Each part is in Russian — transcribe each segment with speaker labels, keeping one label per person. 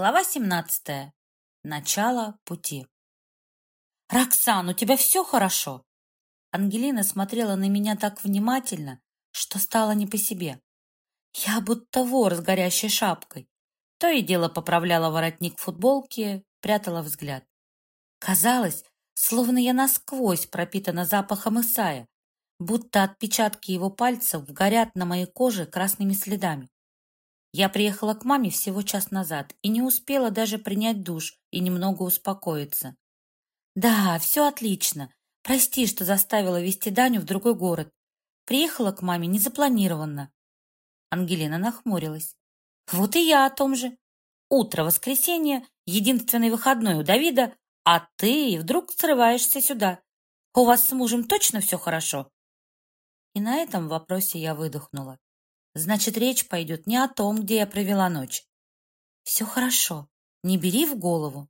Speaker 1: Глава 17. Начало пути. «Роксан, у тебя все хорошо?» Ангелина смотрела на меня так внимательно, что стало не по себе. Я будто вор с горящей шапкой. То и дело поправляла воротник футболки, прятала взгляд. Казалось, словно я насквозь пропитана запахом Исая, будто отпечатки его пальцев горят на моей коже красными следами. Я приехала к маме всего час назад и не успела даже принять душ и немного успокоиться. Да, все отлично. Прости, что заставила везти Даню в другой город. Приехала к маме незапланированно. Ангелина нахмурилась. Вот и я о том же. Утро воскресенья, единственный выходной у Давида, а ты вдруг срываешься сюда. У вас с мужем точно все хорошо? И на этом вопросе я выдохнула. Значит, речь пойдет не о том, где я провела ночь. Все хорошо, не бери в голову.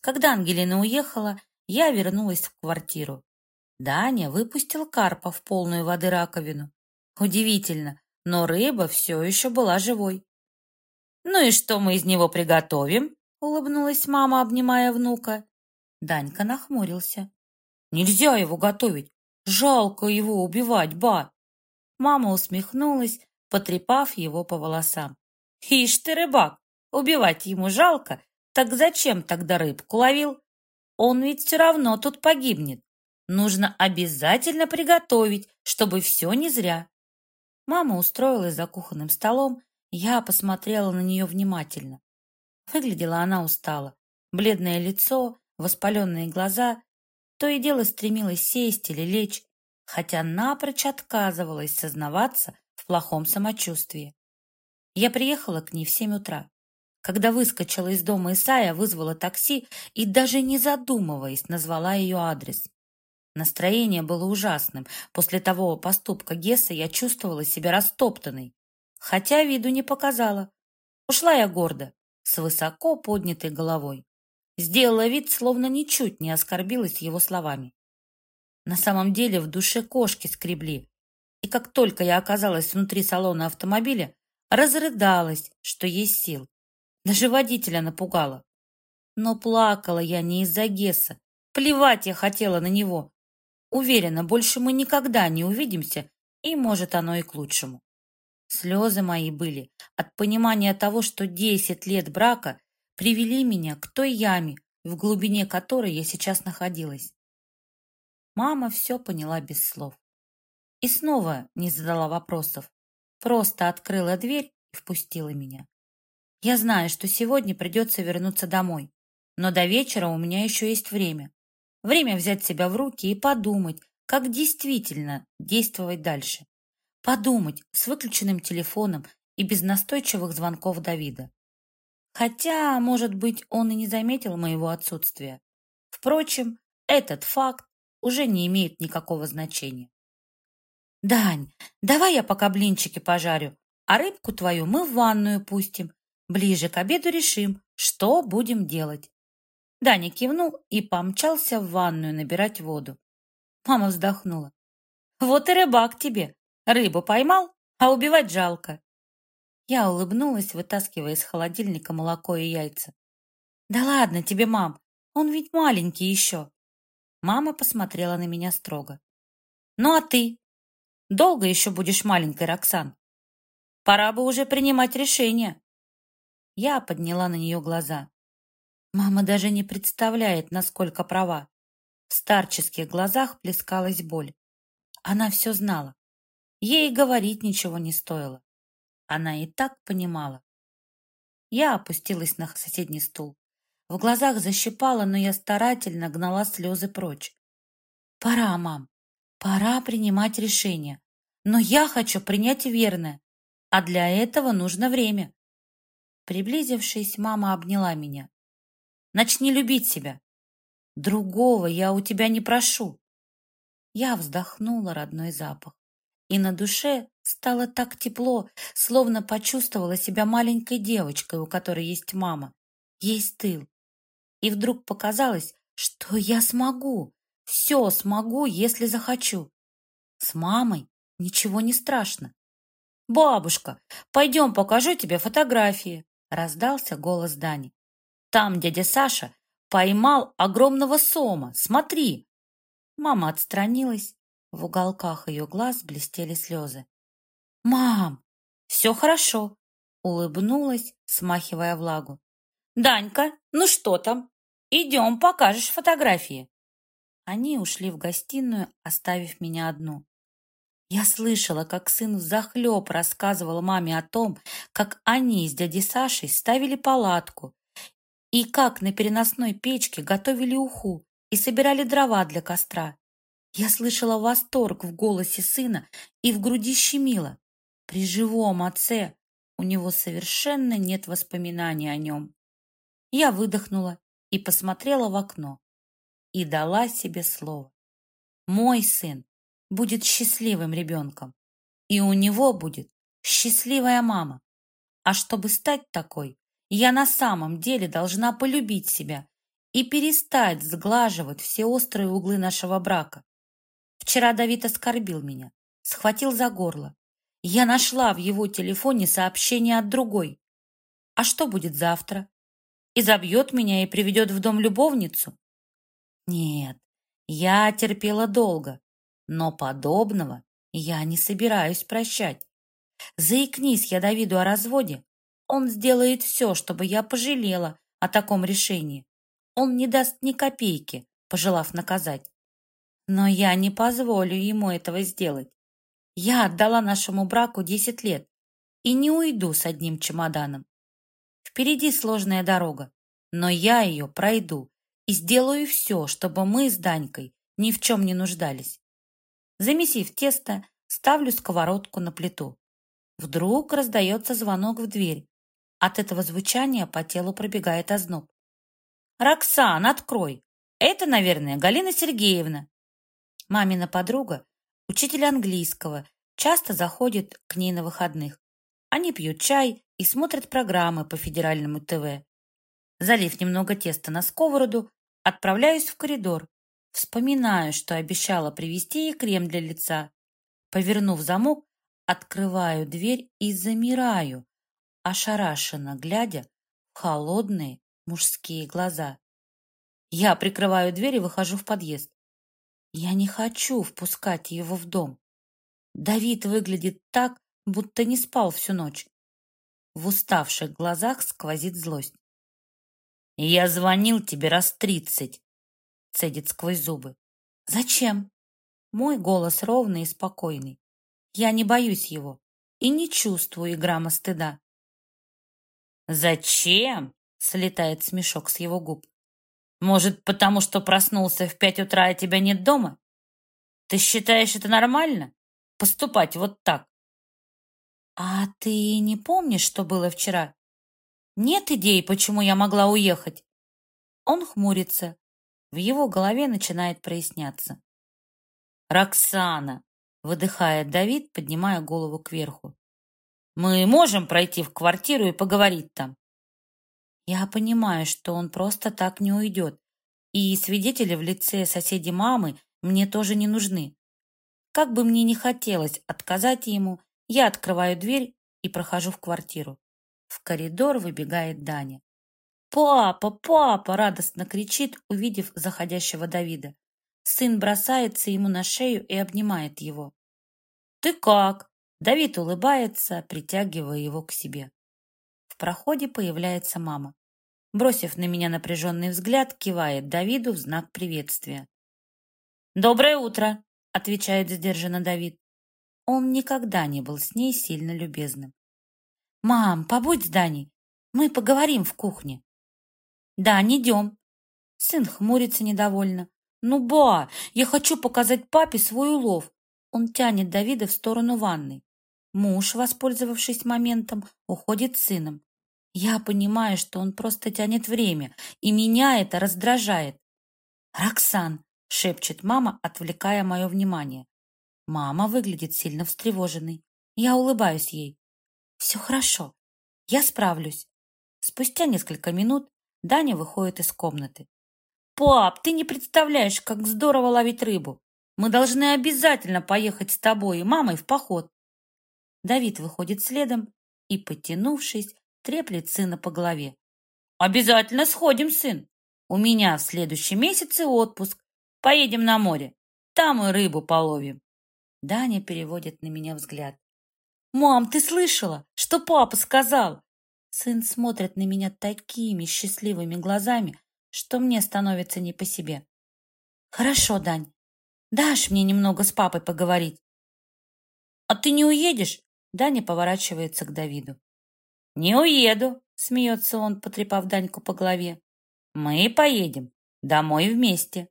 Speaker 1: Когда Ангелина уехала, я вернулась в квартиру. Даня выпустил карпа в полную воды раковину. Удивительно, но рыба все еще была живой. «Ну и что мы из него приготовим?» — улыбнулась мама, обнимая внука. Данька нахмурился. «Нельзя его готовить. Жалко его убивать, ба!» Мама усмехнулась, потрепав его по волосам. «Ишь ты, рыбак, убивать ему жалко, так зачем тогда рыбку ловил? Он ведь все равно тут погибнет. Нужно обязательно приготовить, чтобы все не зря». Мама устроилась за кухонным столом, я посмотрела на нее внимательно. Выглядела она устало. Бледное лицо, воспаленные глаза. То и дело стремилась сесть или лечь, хотя напрочь отказывалась сознаваться, в плохом самочувствии. Я приехала к ней в семь утра. Когда выскочила из дома Исая, вызвала такси и, даже не задумываясь, назвала ее адрес. Настроение было ужасным. После того поступка Гесса я чувствовала себя растоптанной, хотя виду не показала. Ушла я гордо, с высоко поднятой головой. Сделала вид, словно ничуть не оскорбилась его словами. На самом деле в душе кошки скребли, и как только я оказалась внутри салона автомобиля, разрыдалась, что есть сил. Даже водителя напугала. Но плакала я не из-за Гесса. Плевать я хотела на него. Уверена, больше мы никогда не увидимся, и, может, оно и к лучшему. Слезы мои были от понимания того, что десять лет брака привели меня к той яме, в глубине которой я сейчас находилась. Мама все поняла без слов. И снова не задала вопросов. Просто открыла дверь и впустила меня. Я знаю, что сегодня придется вернуться домой. Но до вечера у меня еще есть время. Время взять себя в руки и подумать, как действительно действовать дальше. Подумать с выключенным телефоном и без настойчивых звонков Давида. Хотя, может быть, он и не заметил моего отсутствия. Впрочем, этот факт уже не имеет никакого значения. «Дань, давай я пока блинчики пожарю, а рыбку твою мы в ванную пустим. Ближе к обеду решим, что будем делать». Даня кивнул и помчался в ванную набирать воду. Мама вздохнула. «Вот и рыбак тебе. Рыбу поймал, а убивать жалко». Я улыбнулась, вытаскивая из холодильника молоко и яйца. «Да ладно тебе, мам, он ведь маленький еще». Мама посмотрела на меня строго. «Ну а ты? Долго еще будешь маленькой, Роксан? Пора бы уже принимать решение. Я подняла на нее глаза. Мама даже не представляет, насколько права. В старческих глазах плескалась боль. Она все знала. Ей говорить ничего не стоило. Она и так понимала. Я опустилась на соседний стул. В глазах защипала, но я старательно гнала слезы прочь. «Пора, мам, пора принимать решение. Но я хочу принять верное, а для этого нужно время. Приблизившись, мама обняла меня. Начни любить себя. Другого я у тебя не прошу. Я вздохнула родной запах. И на душе стало так тепло, словно почувствовала себя маленькой девочкой, у которой есть мама, есть тыл. И вдруг показалось, что я смогу, все смогу, если захочу. С мамой Ничего не страшно. «Бабушка, пойдем покажу тебе фотографии», Раздался голос Дани. Там дядя Саша поймал огромного сома. Смотри. Мама отстранилась. В уголках ее глаз блестели слезы. «Мам, все хорошо!» Улыбнулась, смахивая влагу. «Данька, ну что там? Идем, покажешь фотографии!» Они ушли в гостиную, оставив меня одну. Я слышала, как сын взахлеб рассказывал маме о том, как они с дядей Сашей ставили палатку и как на переносной печке готовили уху и собирали дрова для костра. Я слышала восторг в голосе сына и в груди щемило. При живом отце у него совершенно нет воспоминаний о нем. Я выдохнула и посмотрела в окно и дала себе слово. Мой сын будет счастливым ребенком, и у него будет счастливая мама. А чтобы стать такой, я на самом деле должна полюбить себя и перестать сглаживать все острые углы нашего брака. Вчера Давид оскорбил меня, схватил за горло. Я нашла в его телефоне сообщение от другой. А что будет завтра? Изобьет меня и приведет в дом любовницу? Нет, я терпела долго, но подобного я не собираюсь прощать. Заикнись я Давиду о разводе, он сделает все, чтобы я пожалела о таком решении. Он не даст ни копейки, пожелав наказать. Но я не позволю ему этого сделать. Я отдала нашему браку десять лет и не уйду с одним чемоданом. Впереди сложная дорога, но я ее пройду и сделаю все, чтобы мы с Данькой ни в чем не нуждались. Замесив тесто, ставлю сковородку на плиту. Вдруг раздается звонок в дверь. От этого звучания по телу пробегает озноб. «Роксан, открой! Это, наверное, Галина Сергеевна!» Мамина подруга, учитель английского, часто заходит к ней на выходных. Они пьют чай и смотрят программы по федеральному ТВ. Залив немного теста на сковороду, отправляюсь в коридор, Вспоминаю, что обещала привезти ей крем для лица. Повернув замок, открываю дверь и замираю, ошарашенно глядя в холодные мужские глаза. Я прикрываю дверь и выхожу в подъезд. Я не хочу впускать его в дом. Давид выглядит так, будто не спал всю ночь. В уставших глазах сквозит злость. «Я звонил тебе раз тридцать цедит сквозь зубы. Зачем? Мой голос ровный и спокойный. Я не боюсь его и не чувствую и грамма стыда. Зачем? Слетает смешок с его губ. Может, потому что проснулся в пять утра, и тебя нет дома? Ты считаешь это нормально? Поступать вот так? А ты не помнишь, что было вчера? Нет идей, почему я могла уехать? Он хмурится, в его голове начинает проясняться. «Роксана!» — выдыхает Давид, поднимая голову кверху. «Мы можем пройти в квартиру и поговорить там?» Я понимаю, что он просто так не уйдет, и свидетели в лице соседи мамы мне тоже не нужны. Как бы мне ни хотелось отказать ему, я открываю дверь и прохожу в квартиру. В коридор выбегает Даня. «Папа, папа!» — радостно кричит, увидев заходящего Давида. Сын бросается ему на шею и обнимает его. «Ты как?» Давид улыбается, притягивая его к себе. В проходе появляется мама. Бросив на меня напряженный взгляд, кивает Давиду в знак приветствия. «Доброе утро!» — отвечает сдержанно Давид. Он никогда не был с ней сильно любезным. «Мам, побудь с Даней, мы поговорим в кухне». Да, не идем. Сын хмурится недовольно. Ну, ба, я хочу показать папе свой улов. Он тянет Давида в сторону ванной. Муж, воспользовавшись моментом, уходит с сыном. Я понимаю, что он просто тянет время, и меня это раздражает. «Роксан!» — шепчет мама, отвлекая мое внимание. Мама выглядит сильно встревоженной. Я улыбаюсь ей. «Все хорошо. Я справлюсь». Спустя несколько минут Даня выходит из комнаты. «Пап, ты не представляешь, как здорово ловить рыбу. Мы должны обязательно поехать с тобой и мамой в поход». Давид выходит следом и, подтянувшись, треплет сына по голове. «Обязательно сходим, сын. У меня в следующем месяце отпуск. Поедем на море. Там и рыбу половим». Даня переводит на меня взгляд. «Мам, ты слышала, что папа сказал?» Сын смотрит на меня такими счастливыми глазами, что мне становится не по себе. «Хорошо, Дань. Дашь мне немного с папой поговорить?» «А ты не уедешь?» Даня поворачивается к Давиду. «Не уеду», — смеется он, потрепав Даньку по голове. «Мы поедем домой вместе».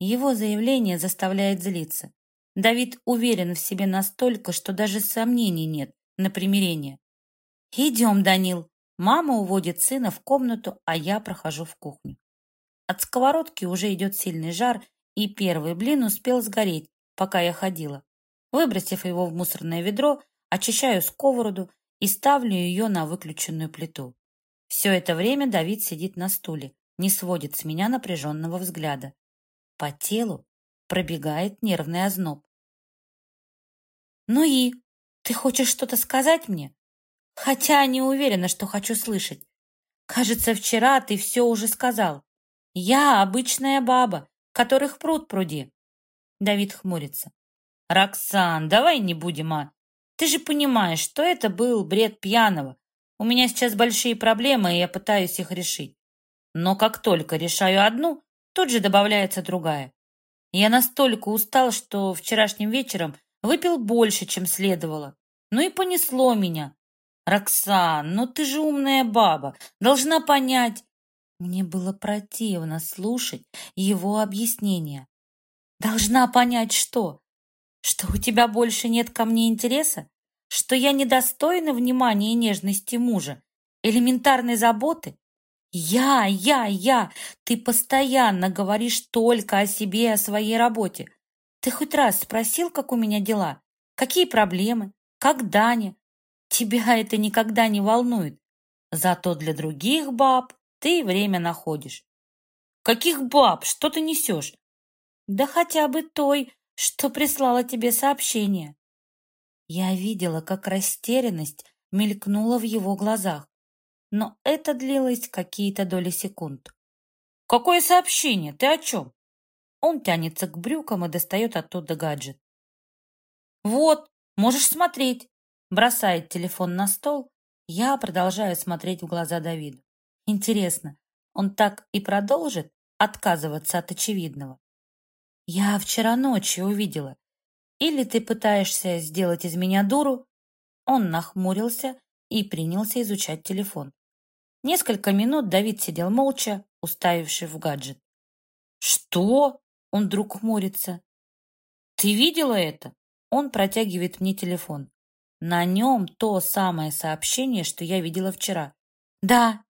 Speaker 1: Его заявление заставляет злиться. Давид уверен в себе настолько, что даже сомнений нет на примирение. «Идем, Данил». Мама уводит сына в комнату, а я прохожу в кухню. От сковородки уже идет сильный жар, и первый блин успел сгореть, пока я ходила. Выбросив его в мусорное ведро, очищаю сковороду и ставлю ее на выключенную плиту. Все это время Давид сидит на стуле, не сводит с меня напряженного взгляда. По телу пробегает нервный озноб. «Ну и? Ты хочешь что-то сказать мне?» Хотя не уверена, что хочу слышать. Кажется, вчера ты все уже сказал. Я обычная баба, которых пруд пруди. Давид хмурится. Роксан, давай не будем, а. Ты же понимаешь, что это был бред пьяного. У меня сейчас большие проблемы, и я пытаюсь их решить. Но как только решаю одну, тут же добавляется другая. Я настолько устал, что вчерашним вечером выпил больше, чем следовало. Ну и понесло меня. «Роксан, ну ты же умная баба, должна понять». Мне было противно слушать его объяснения. «Должна понять что? Что у тебя больше нет ко мне интереса? Что я недостойна внимания и нежности мужа? Элементарной заботы? Я, я, я! Ты постоянно говоришь только о себе и о своей работе. Ты хоть раз спросил, как у меня дела? Какие проблемы? Как Даня? Тебя это никогда не волнует. Зато для других баб ты время находишь. Каких баб? Что ты несешь? Да хотя бы той, что прислала тебе сообщение. Я видела, как растерянность мелькнула в его глазах, но это длилось какие-то доли секунд. «Какое сообщение? Ты о чем?» Он тянется к брюкам и достает оттуда гаджет. «Вот, можешь смотреть. Бросает телефон на стол. Я продолжаю смотреть в глаза Давиду. Интересно, он так и продолжит отказываться от очевидного? Я вчера ночью увидела. Или ты пытаешься сделать из меня дуру? Он нахмурился и принялся изучать телефон. Несколько минут Давид сидел молча, уставивший в гаджет. «Что?» — он вдруг хмурится. «Ты видела это?» Он протягивает мне телефон. На нем то самое сообщение, что я видела вчера. Да,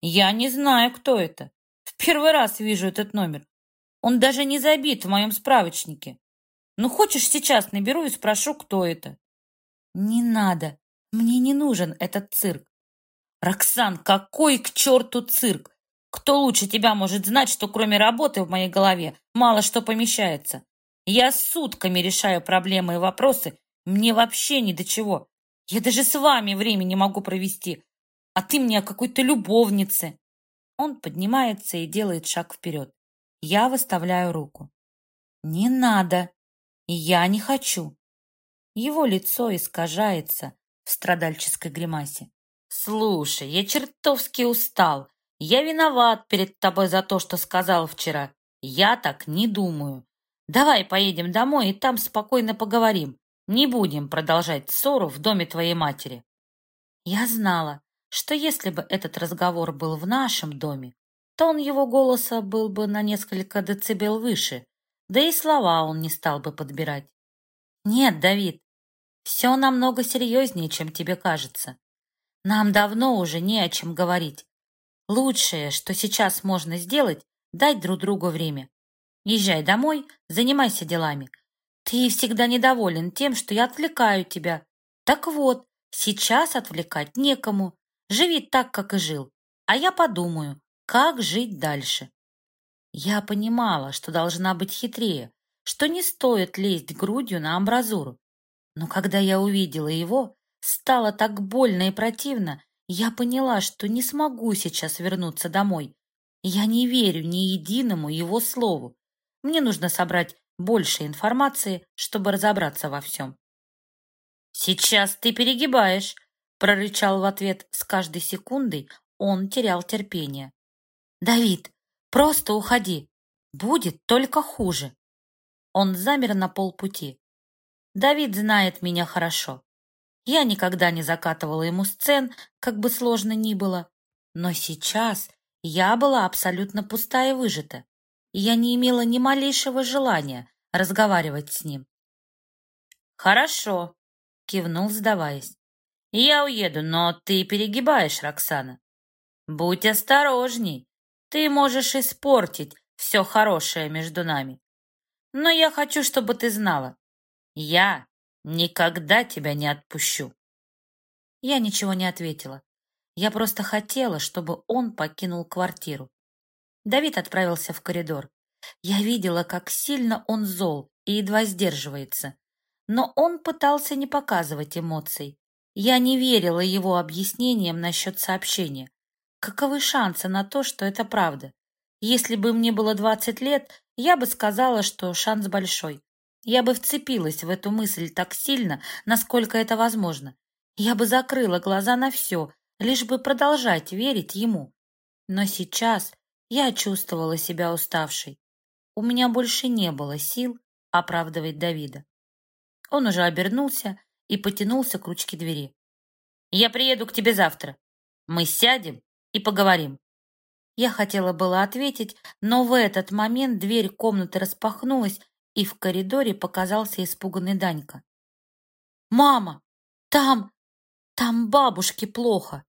Speaker 1: я не знаю, кто это. В первый раз вижу этот номер. Он даже не забит в моем справочнике. Ну, хочешь, сейчас наберу и спрошу, кто это? Не надо. Мне не нужен этот цирк. Роксан, какой к черту цирк? Кто лучше тебя может знать, что кроме работы в моей голове мало что помещается? Я сутками решаю проблемы и вопросы, мне вообще ни до чего. Я даже с вами время не могу провести. А ты мне какой-то любовнице. Он поднимается и делает шаг вперед. Я выставляю руку. Не надо. Я не хочу. Его лицо искажается в страдальческой гримасе. Слушай, я чертовски устал. Я виноват перед тобой за то, что сказал вчера. Я так не думаю. Давай поедем домой и там спокойно поговорим. Не будем продолжать ссору в доме твоей матери. Я знала, что если бы этот разговор был в нашем доме, тон его голоса был бы на несколько децибел выше, да и слова он не стал бы подбирать. Нет, Давид, все намного серьезнее, чем тебе кажется. Нам давно уже не о чем говорить. Лучшее, что сейчас можно сделать, дать друг другу время. Езжай домой, занимайся делами, ты всегда недоволен тем, что я отвлекаю тебя. Так вот, сейчас отвлекать некому. Живи так, как и жил. А я подумаю, как жить дальше. Я понимала, что должна быть хитрее, что не стоит лезть грудью на амбразуру. Но когда я увидела его, стало так больно и противно, Я поняла, что не смогу сейчас вернуться домой. Я не верю ни единому его слову. Мне нужно собрать больше информации, чтобы разобраться во всем. «Сейчас ты перегибаешь», — прорычал в ответ с каждой секундой, он терял терпение. «Давид, просто уходи. Будет только хуже». Он замер на полпути. Давид знает меня хорошо. Я никогда не закатывала ему сцен, как бы сложно ни было. Но сейчас я была абсолютно пустая и выжата. Я не имела ни малейшего желания разговаривать с ним. «Хорошо», — кивнул, сдаваясь. «Я уеду, но ты перегибаешь, Роксана. Будь осторожней, ты можешь испортить все хорошее между нами. Но я хочу, чтобы ты знала, я никогда тебя не отпущу. Я ничего не ответила. Я просто хотела, чтобы он покинул квартиру. Давид отправился в коридор. Я видела, как сильно он зол и едва сдерживается. Но он пытался не показывать эмоций. Я не верила его объяснениям насчет сообщения. Каковы шансы на то, что это правда? Если бы мне было 20 лет, я бы сказала, что шанс большой. Я бы вцепилась в эту мысль так сильно, насколько это возможно. Я бы закрыла глаза на все, лишь бы продолжать верить ему. Но сейчас я чувствовала себя уставшей. У меня больше не было сил оправдывать Давида. Он уже обернулся и потянулся к ручке двери. «Я приеду к тебе завтра. Мы сядем и поговорим». Я хотела было ответить, но в этот момент дверь комнаты распахнулась, и в коридоре показался испуганный Данька. «Мама, там, там бабушке плохо!»